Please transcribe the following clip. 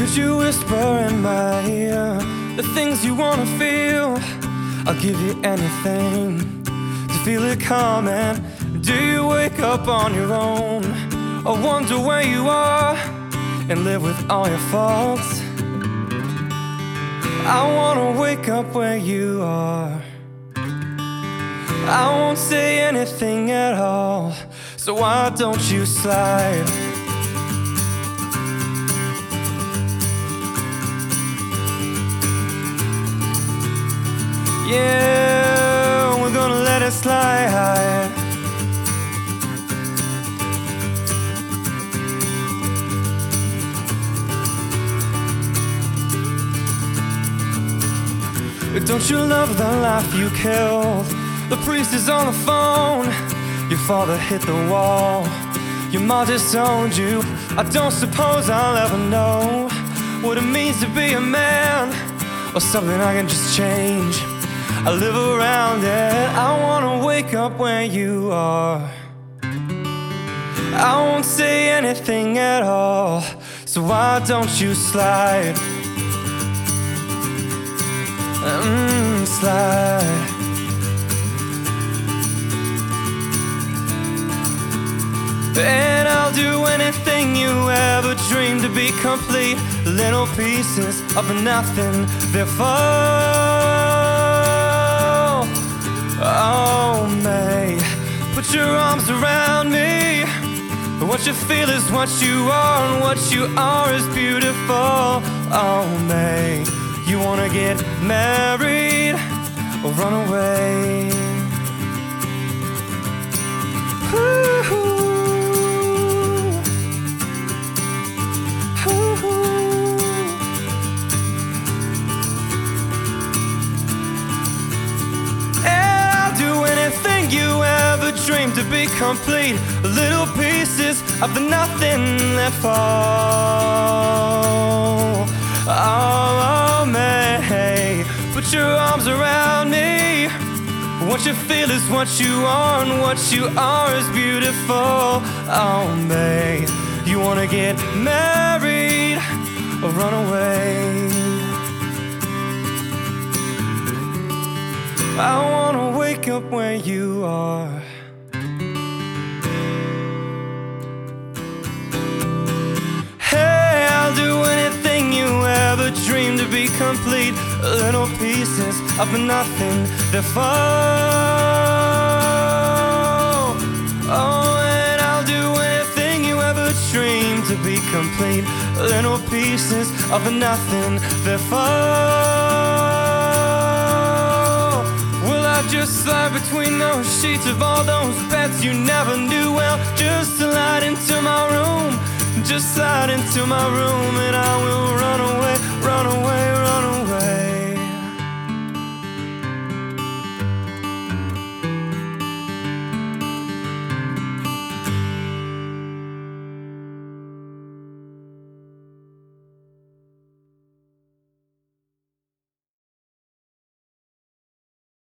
Would you whisper in my ear the things you wanna feel? I'll give you anything to feel it coming. Do you wake up on your own I wonder where you are and live with all your faults? I wanna wake up where you are. I won't say anything at all, so why don't you slide? Yeah, we're gonna let it slide. Don't you love the life you killed? The priest is on the phone. Your father hit the wall. Your mom disowned you. I don't suppose I'll ever know what it means to be a man or something I can just change. I live around it. I wanna wake up where you are. I won't say anything at all. So why don't you slide? Mm, slide. And I'll do anything you ever dreamed to be complete. Little pieces of nothing that fall. Your arms around me. What you feel is what you are, and what you are is beautiful. Oh, May, you wanna get married or run away? Ooh. And I'll do anything you dreamed to be complete. Little pieces of the nothing that fall. Oh, oh May, put your arms around me. What you feel is what you are, and what you are is beautiful. Oh, May, you wanna get married or run away? I wanna wake up where you are. To be complete. Little pieces of nothing that fall. Oh, and I'll do anything you ever dreamed to be complete. Little pieces of nothing that fall. Will I just slide between those sheets of all those beds you never knew well? Just slide into my room, just slide into my room, and I